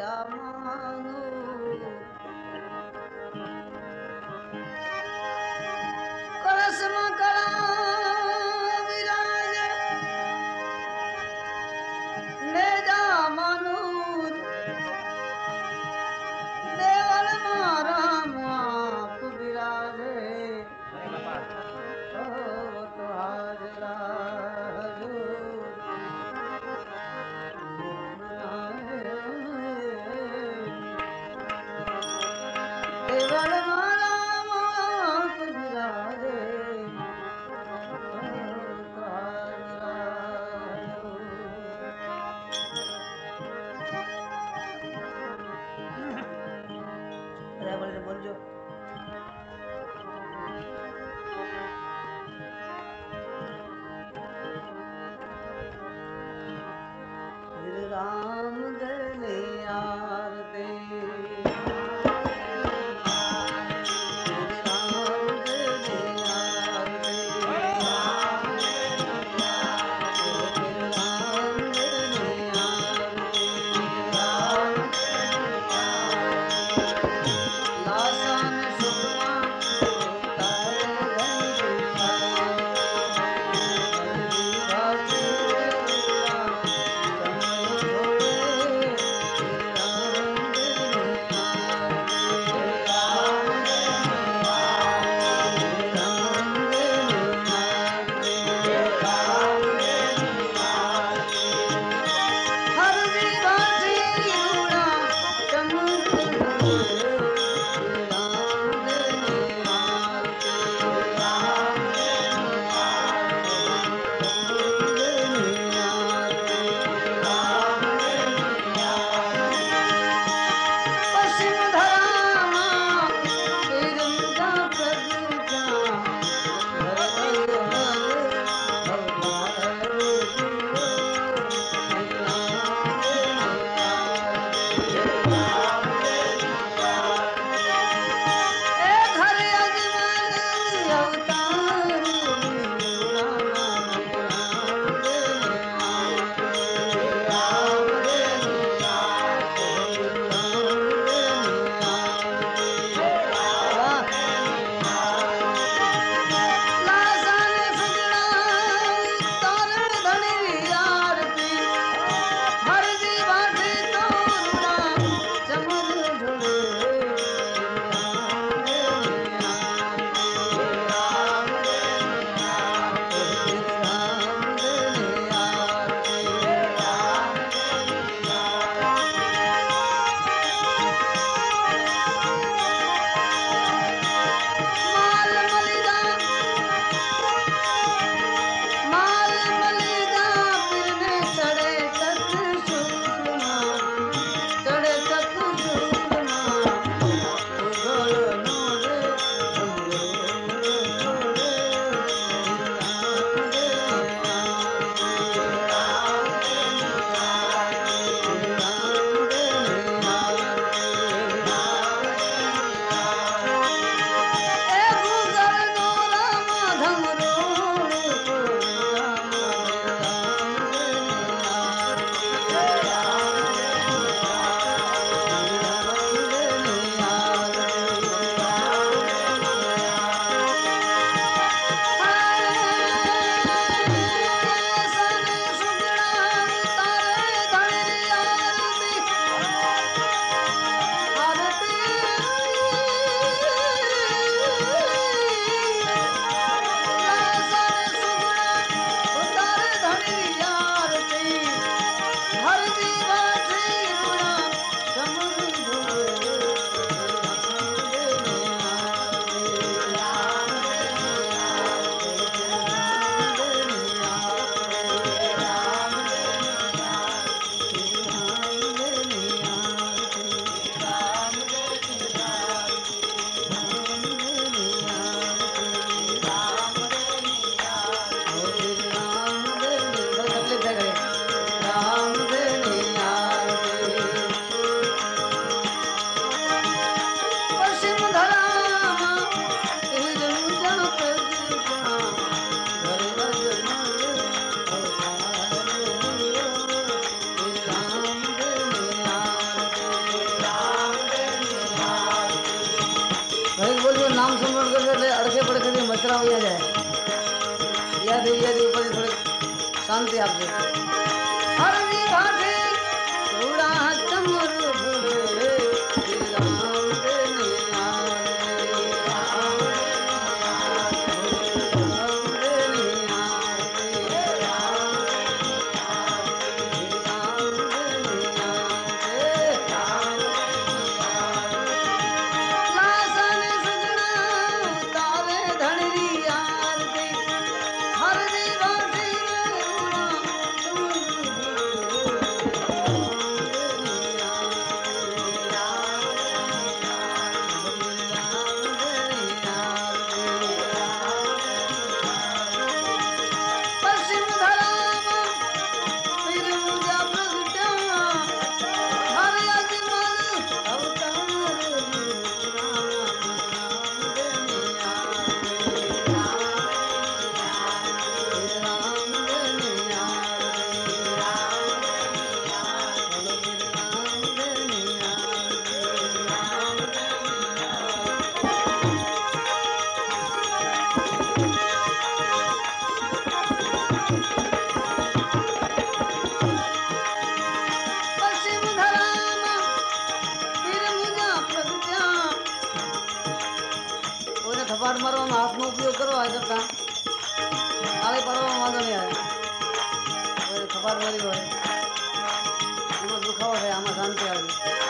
Rama hago el bollo માર મારવામાં હાથનો ઉપયોગ કરો આ કરતા તાળી પાડવામાં વાંધો નહીં આવે. ખપાટ મારી હોય. એમાં દુખાવો થાય, આમાં શાંતિ આવે.